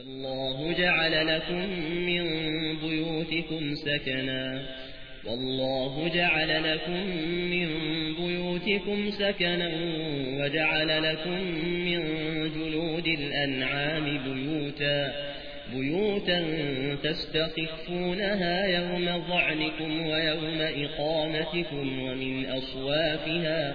والله جعل لكم من بيوتكم سكنا. والله جعل لكم من بيوتكم سكنا وجعل لكم من جلود الأنعام بيوتا. بيوتا تستخفونها يوم ضعنكم ويوم إقامتكم ومن أصوافها